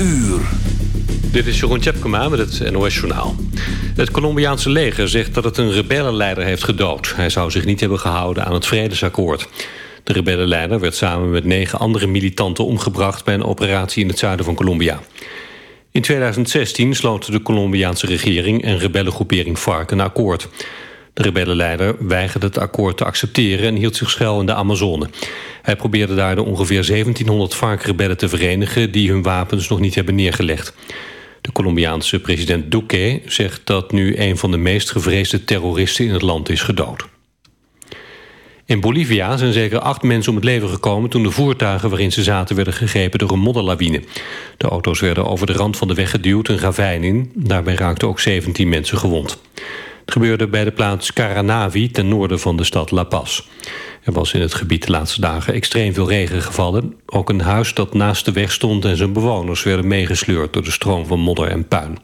uur. Dit is Jeroen Tjepkema met het NOS Journaal. Het Colombiaanse leger zegt dat het een rebellenleider heeft gedood. Hij zou zich niet hebben gehouden aan het vredesakkoord. De rebellenleider werd samen met negen andere militanten omgebracht... bij een operatie in het zuiden van Colombia. In 2016 sloten de Colombiaanse regering en rebellengroepering FARC een akkoord. De rebellenleider weigerde het akkoord te accepteren... en hield zich schuil in de Amazone. Hij probeerde daar de ongeveer 1700 FARC-rebellen te verenigen... die hun wapens nog niet hebben neergelegd. De Colombiaanse president Duque zegt dat nu... een van de meest gevreesde terroristen in het land is gedood. In Bolivia zijn zeker acht mensen om het leven gekomen... toen de voertuigen waarin ze zaten werden gegrepen door een modderlawine. De auto's werden over de rand van de weg geduwd een ravijn in. Daarbij raakten ook 17 mensen gewond. Gebeurde bij de plaats Caranavi ten noorden van de stad La Paz. Er was in het gebied de laatste dagen extreem veel regen gevallen. Ook een huis dat naast de weg stond en zijn bewoners werden meegesleurd... door de stroom van modder en puin.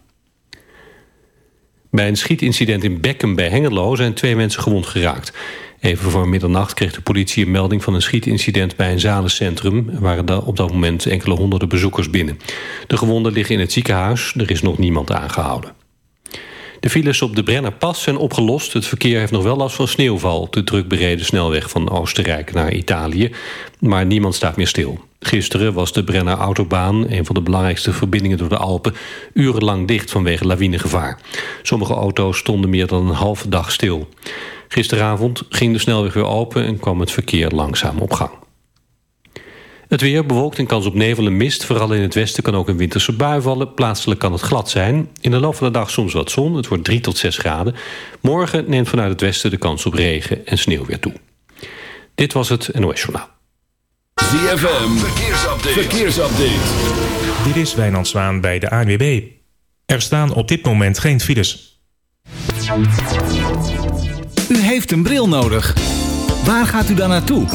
Bij een schietincident in Beckum bij Hengelo zijn twee mensen gewond geraakt. Even voor middernacht kreeg de politie een melding van een schietincident bij een zalencentrum. Er waren op dat moment enkele honderden bezoekers binnen. De gewonden liggen in het ziekenhuis, er is nog niemand aangehouden. De files op de Brennerpas zijn opgelost. Het verkeer heeft nog wel last van sneeuwval. De druk bereden snelweg van Oostenrijk naar Italië. Maar niemand staat meer stil. Gisteren was de Brenner Autobaan, een van de belangrijkste verbindingen door de Alpen, urenlang dicht vanwege lawinegevaar. Sommige auto's stonden meer dan een halve dag stil. Gisteravond ging de snelweg weer open en kwam het verkeer langzaam op gang. Het weer bewolkt en kans op nevel en mist. Vooral in het westen kan ook een winterse bui vallen. Plaatselijk kan het glad zijn. In de loop van de dag soms wat zon. Het wordt 3 tot 6 graden. Morgen neemt vanuit het westen de kans op regen en sneeuw weer toe. Dit was het NOS Journaal. ZFM, verkeersupdate. verkeersupdate. Dit is Wijnand Zwaan bij de ANWB. Er staan op dit moment geen files. U heeft een bril nodig. Waar gaat u dan naartoe?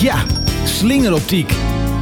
Ja, slingeroptiek.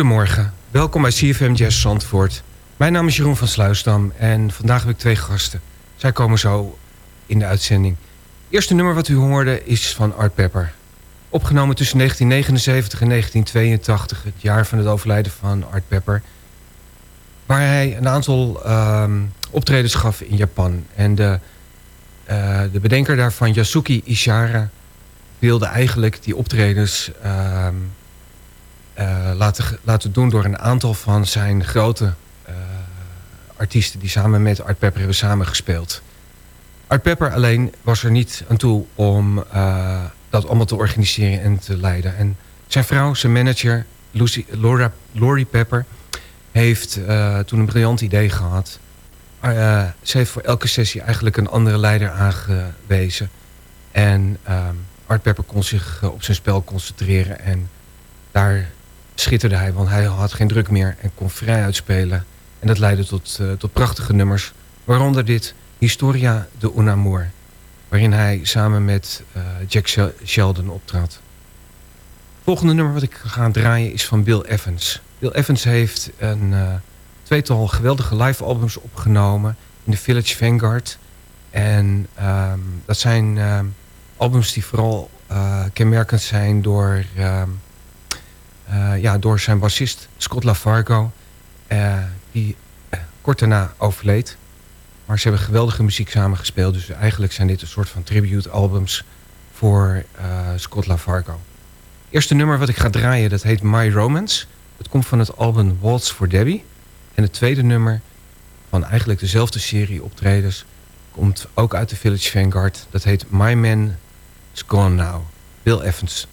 Goedemorgen, welkom bij CFM Jazz Zandvoort. Mijn naam is Jeroen van Sluisdam en vandaag heb ik twee gasten. Zij komen zo in de uitzending. Het eerste nummer wat u hoorde is van Art Pepper. Opgenomen tussen 1979 en 1982, het jaar van het overlijden van Art Pepper. Waar hij een aantal ehm, optredens gaf in Japan. En de, uh, de bedenker daarvan, Yasuki Ishara, wilde eigenlijk die optredens ehm, laten, laten doen door een aantal van zijn grote uh, artiesten... die samen met Art Pepper hebben samengespeeld. Art Pepper alleen was er niet aan toe om uh, dat allemaal te organiseren en te leiden. En zijn vrouw, zijn manager, Lucy, Laura, Laurie Pepper... heeft toen een briljant idee gehad. ze heeft voor elke sessie eigenlijk een andere leider aangewezen. En Art Pepper kon zich op zijn spel concentreren... en daar schitterde hij, want hij had geen druk meer en kon vrij uitspelen. En dat leidde tot, uh, tot prachtige nummers, waaronder dit Historia de Un Amor, waarin hij samen met uh, Jack Sheldon optrad. Het volgende nummer wat ik ga draaien is van Bill Evans. Bill Evans heeft een uh, tweetal geweldige live albums opgenomen in de Village Vanguard. En um, dat zijn um, albums die vooral kenmerkend zijn door... Uh, ja, door zijn bassist Scott LaFargo. Uh, die uh, kort daarna overleed. Maar ze hebben geweldige muziek samengespeeld. Dus eigenlijk zijn dit een soort van tribute albums voor Scott LaFargo. Eerste nummer wat ik ga draaien, dat heet My Romance. Het komt van het album Waltz for Debbie. En het tweede nummer van eigenlijk dezelfde serie optredens... komt ook uit de Village Vanguard. Dat heet My Man is Gone Now. Bill Evans.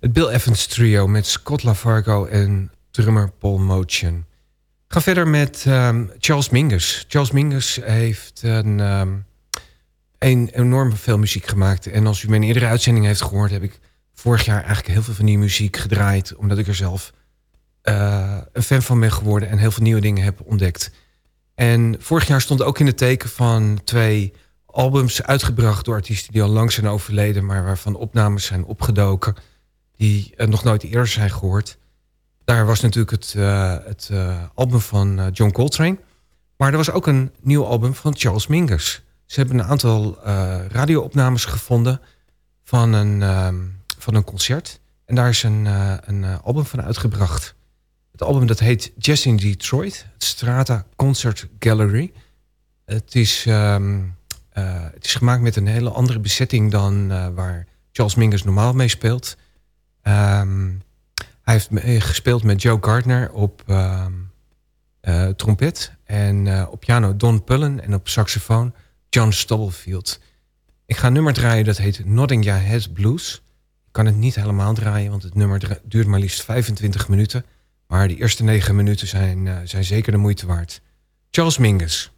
Bill Evans Trio met Scott LaFargo en drummer Paul Motion. Ik ga verder met um, Charles Mingus. Charles Mingus heeft een, um, een enorm veel muziek gemaakt. En als u mijn eerdere uitzending heeft gehoord... heb ik vorig jaar eigenlijk heel veel van die muziek gedraaid... omdat ik er zelf uh, een fan van ben geworden... en heel veel nieuwe dingen heb ontdekt. En vorig jaar stond ook in het teken van twee albums uitgebracht... door artiesten die al lang zijn overleden... maar waarvan opnames zijn opgedoken... die uh, nog nooit eerder zijn gehoord... Daar was natuurlijk het, uh, het uh, album van John Coltrane. Maar er was ook een nieuw album van Charles Mingus. Ze hebben een aantal radioopnames gevonden van een, van een concert. En daar is een, een album van uitgebracht. Het album dat heet Jazz in Detroit. Het Strata Concert Gallery. Het is, um, het is gemaakt met een hele andere bezetting dan waar Charles Mingus normaal mee speelt. Um, hij heeft gespeeld met Joe Gardner op uh, uh, trompet. En uh, op piano Don Pullen. En op saxofoon John Stubblefield. Ik ga een nummer draaien dat heet Nodding Head Blues. Ik kan het niet helemaal draaien, want het nummer duurt maar liefst 25 minuten. Maar de eerste 9 minuten zijn, zijn zeker de moeite waard. Charles Mingus.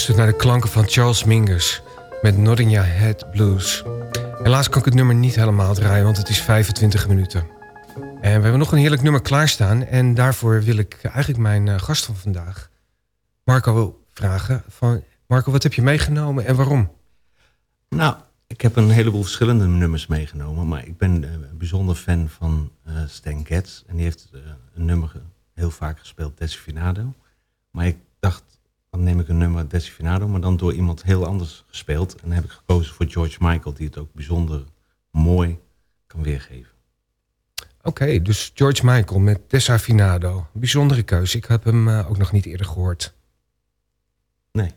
U luistert naar de klanken van Charles Mingus met Your Head Blues. Helaas kan ik het nummer niet helemaal draaien, want het is 25 minuten. En we hebben nog een heerlijk nummer klaarstaan. En daarvoor wil ik eigenlijk mijn uh, gast van vandaag, Marco, vragen. Van, Marco, wat heb je meegenomen en waarom? Nou, ik heb een heleboel verschillende nummers meegenomen. Maar ik ben uh, een bijzonder fan van uh, Stan Getz. En die heeft een nummer heel vaak gespeeld, Desifinado. Maar ik dacht, dan neem ik een nummer Desifinado, maar dan door iemand heel anders gespeeld. En dan heb ik gekozen voor George Michael, die het ook bijzonder mooi kan weergeven. Oké, dus George Michael met Desafinado. Bijzondere keuze. Ik heb hem uh, ook nog niet eerder gehoord. Nee, ik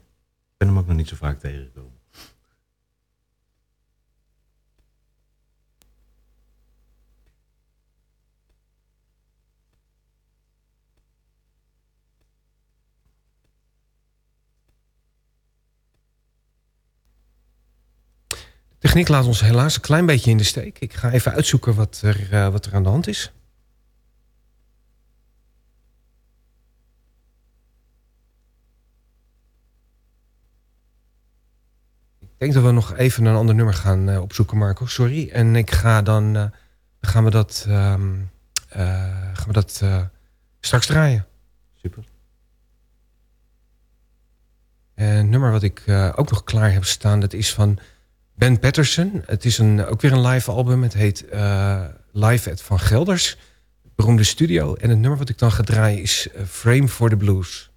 ben hem ook nog niet zo vaak tegengekomen. Techniek laat ons helaas een klein beetje in de steek. Ik ga even uitzoeken wat er, uh, wat er aan de hand is. Ik denk dat we nog even een ander nummer gaan uh, opzoeken, Marco. Sorry. En ik ga dan, uh, gaan we dat, um, gaan we dat straks draaien. Super. En het nummer wat ik ook nog klaar heb staan, dat is van Ben Patterson. Het is een, ook weer een live album. Het heet uh, Live at Van Gelders. Beroemde studio. En het nummer wat ik dan ga draaien is uh, Frame for the Blues.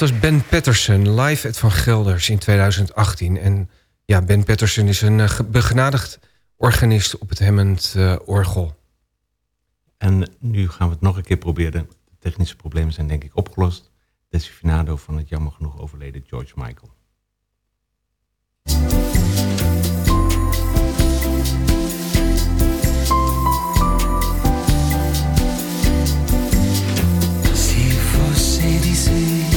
Was Ben Patterson, live at Van Gelders in 2018. En ja, Ben Patterson is een uh, begenadigd organist op het Hammond uh, orgel. En nu gaan we het nog een keer proberen. De technische problemen zijn denk ik opgelost. Desifinado van het jammer genoeg overleden George Michael. ouvido igual.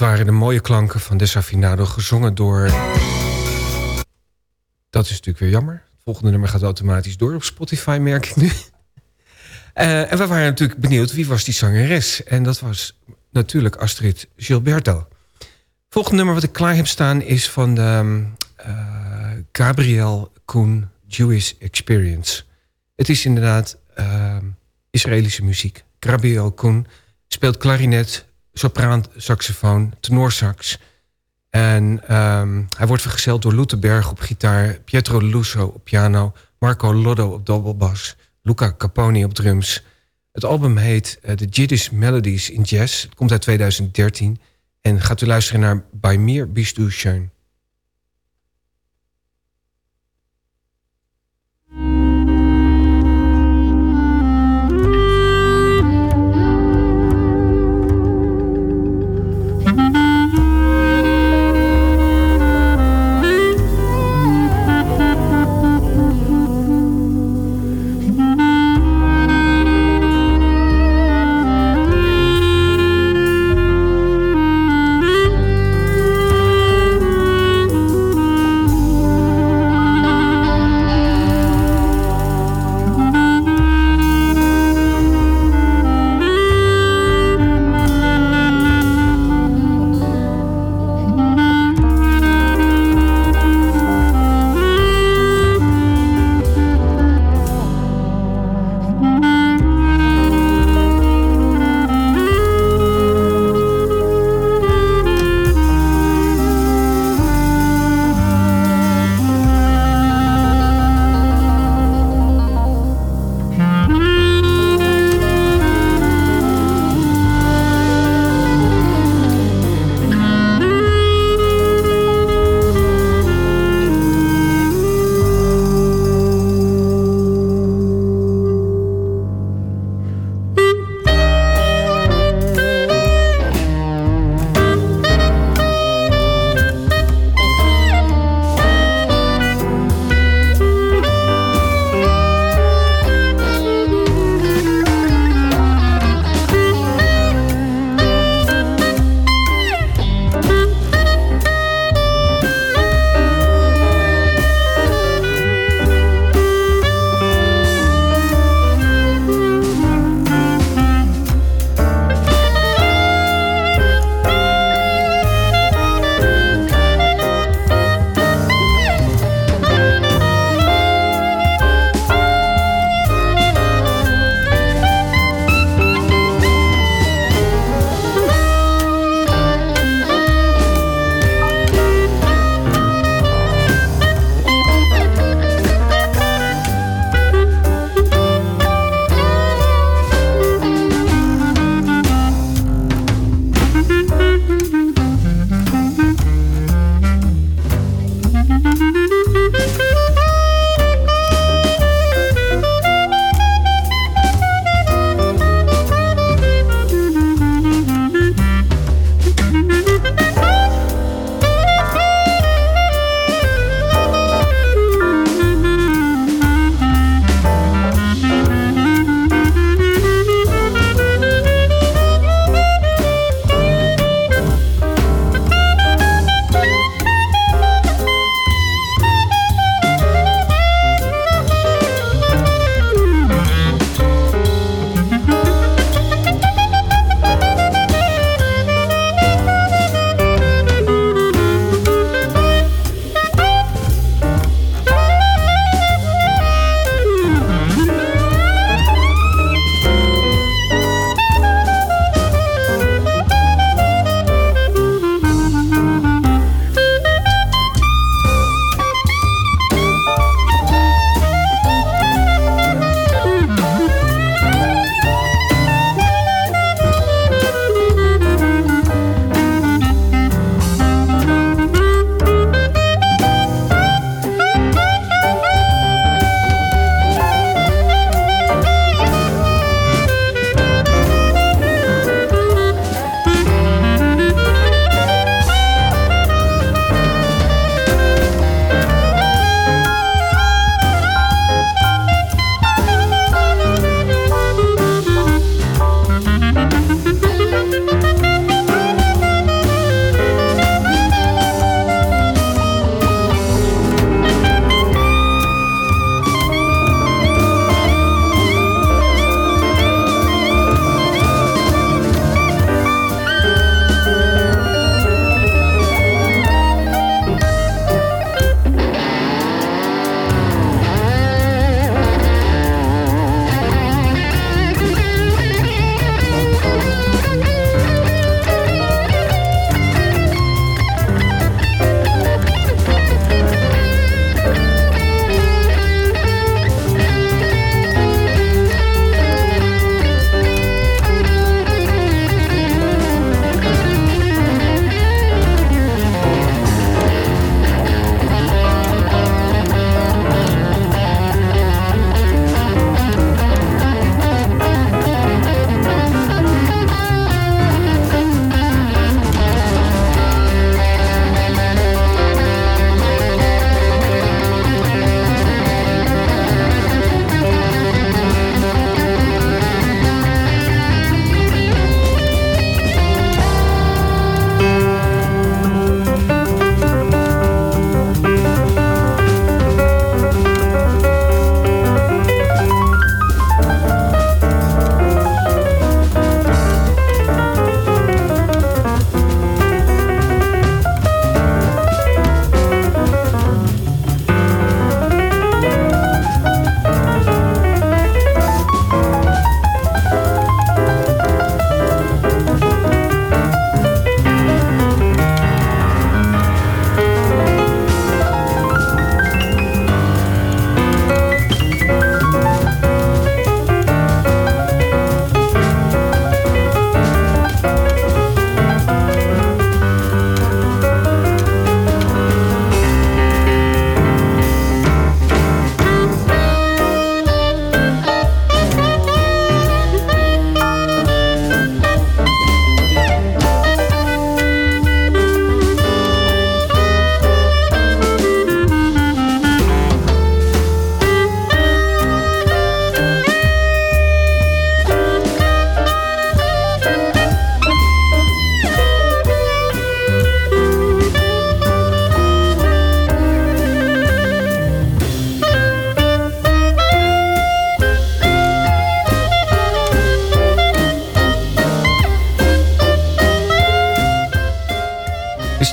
Waren de mooie klanken van Desafinado, gezongen door... Dat is natuurlijk weer jammer. Het volgende nummer gaat automatisch door op Spotify, merk ik nu. Eh, en we waren natuurlijk benieuwd wie was die zangeres. En dat was natuurlijk Astrid Gilberto. Volgende nummer wat ik klaar heb staan is van de, eh, Gabriel Koen Jewish Experience. Het is inderdaad eh, Israëlische muziek. Gabriel Koen speelt klarinet, sopraan, saxofoon, tenorsax. En ehm, hij wordt vergezeld door Luteberg op gitaar... Pietro Lusso op piano... Marco Loddo op dobbelbas... Luca Caponi op drums. Het album heet uh, The Yiddish Melodies in Jazz. Het komt uit 2013. En gaat u luisteren naar By Mir Bist du schön.